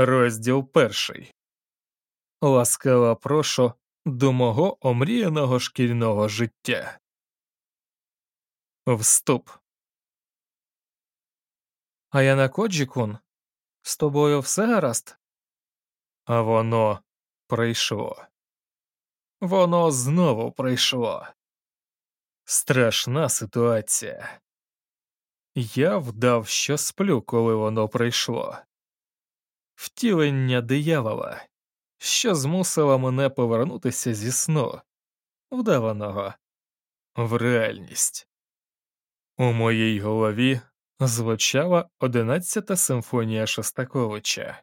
Розділ перший. Ласкаво прошу до мого омріяного шкільного життя. Вступ. А я Коджі-кун? З тобою все гаразд? А воно прийшло. Воно знову прийшло. Страшна ситуація. Я вдав, що сплю, коли воно прийшло. Втілення диявола, що змусило мене повернутися зі сну, вдаваного, в реальність. У моїй голові звучала одинадцята симфонія Шостаковича.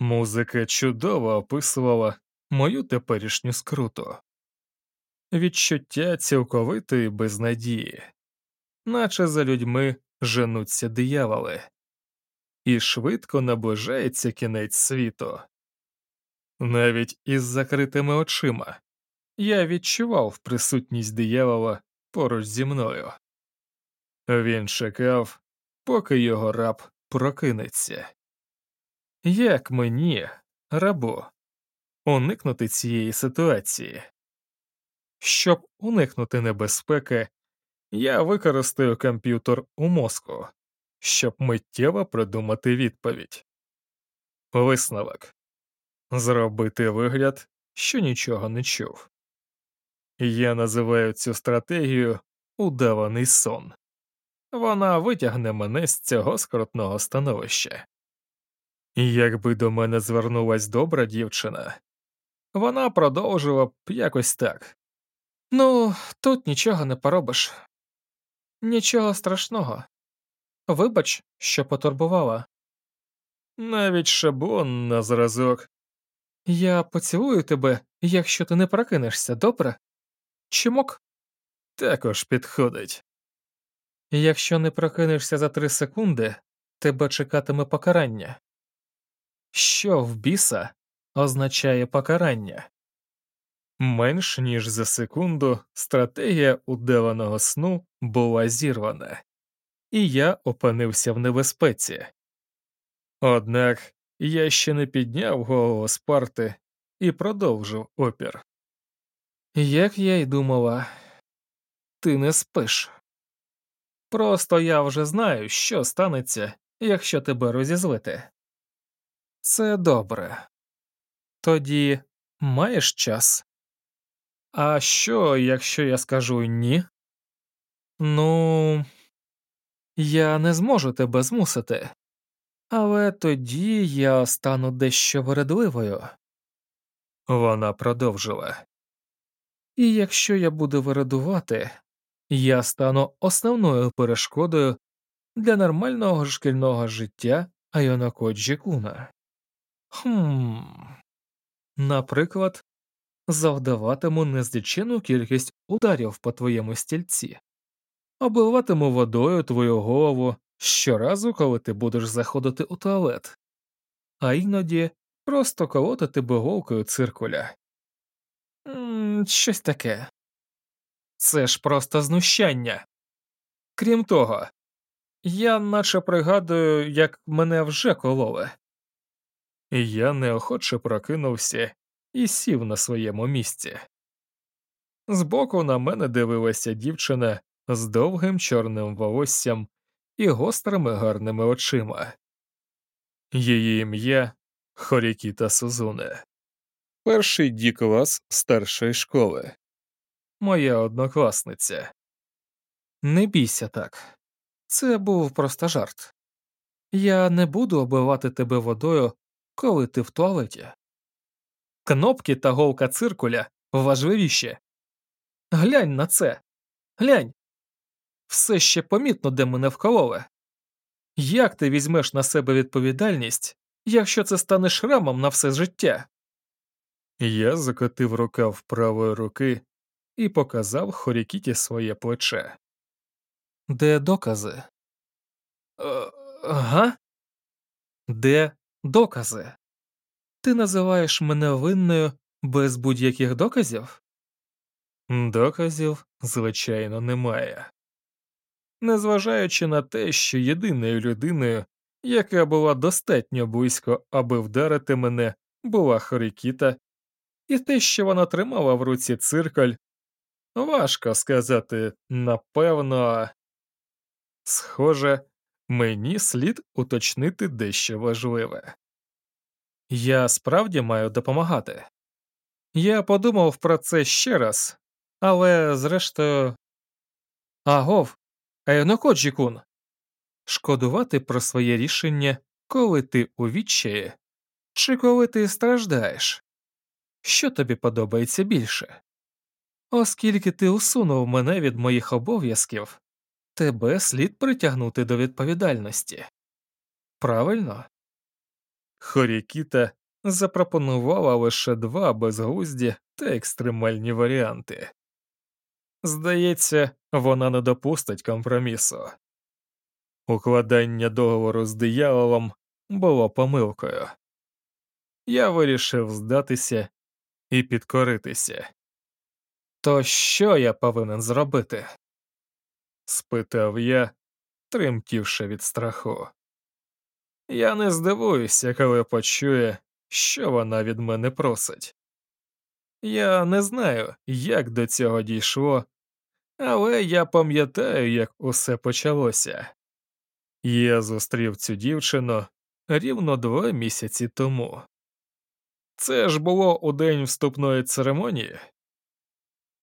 Музика чудово описувала мою теперішню скруту, відчуття цілковитої безнадії, наче за людьми женуться дияволи, і швидко наближається кінець світу. Навіть із закритими очима я відчував присутність диявола поруч зі мною. Він чекав, поки його раб прокинеться. Як мені, рабу, уникнути цієї ситуації? Щоб уникнути небезпеки, я використаю комп'ютер у мозку, щоб миттєво придумати відповідь. Висновок зробити вигляд, що нічого не чув. Я називаю цю стратегію удаваний сон. Вона витягне мене з цього скрутного становища. Якби до мене звернулась добра дівчина, вона продовжила б якось так. Ну, тут нічого не поробиш. Нічого страшного. Вибач, що потурбувала. Навіть шаблон на зразок. Я поцілую тебе, якщо ти не прокинешся, добре? Чимок? Також підходить. Якщо не прокинешся за три секунди, тебе чекатиме покарання. Що в біса означає покарання? Менш ніж за секунду стратегія удаваного сну була зірвана, і я опинився в небезпеці. Однак я ще не підняв голову з парти і продовжив опір. Як я й думала, ти не спиш. Просто я вже знаю, що станеться, якщо тебе розізвити. Це добре. Тоді маєш час. А що, якщо я скажу ні? Ну, я не зможу тебе змусити, але тоді я стану дещо вередливою. Вона продовжила. І якщо я буду вирадувати, я стану основною перешкодою для нормального шкільного життя Айонакоджі Куна. Хм, наприклад, завдаватиму незлічену кількість ударів по твоєму стільці, обливатиму водою твою голову щоразу, коли ти будеш заходити у туалет, а іноді просто колоти тебе голкою циркуля. М щось таке. Це ж просто знущання. Крім того, я наче пригадую, як мене вже кололи. Я неохоче прокинувся і сів на своєму місці. Збоку на мене дивилася дівчина з довгим чорним волоссям і гострими гарними очима. Її ім'я Хорікіта Сузуне, перший ді клас старшої школи, моя однокласниця. Не бійся так, це був просто жарт. Я не буду оббивати тебе водою, коли ти в туалеті. Кнопки та голка циркуля важливіші. Глянь на це. Глянь. Все ще помітно, де мене вкололи. Як ти візьмеш на себе відповідальність, якщо це стане шрамом на все життя? Я закотив рукав правої руки і показав Хорікіті своє плече. Де докази? Е, га? Де докази? Ти називаєш мене винною без будь-яких доказів? Доказів, звичайно, немає. Незважаючи на те, що єдиною людиною, яка була достатньо близько, аби вдарити мене, була Хорікіта, і те, що вона тримала в руці циркаль, важко сказати, напевно. Схоже, мені слід уточнити дещо важливе. Я справді маю допомагати. Я подумав про це ще раз, але зрештою. Агов, Ейнокоджі-кун, шкодувати про своє рішення, коли ти у відчаї, чи коли ти страждаєш? Що тобі подобається більше? Оскільки ти усунув мене від моїх обов'язків, тебе слід притягнути до відповідальності. Правильно? Хорікіта запропонувала лише два безглузді та екстремальні варіанти. Здається, вона не допустить компромісу. Укладання договору з дияволом було помилкою. Я вирішив здатися і підкоритися. То що я повинен зробити? спитав я, тремтівши від страху. Я не здивуюся, коли почує, що вона від мене просить. Я не знаю, як до цього дійшло, але я пам'ятаю, як усе почалося. Я зустрів цю дівчину рівно два місяці тому. Це ж було у день вступної церемонії.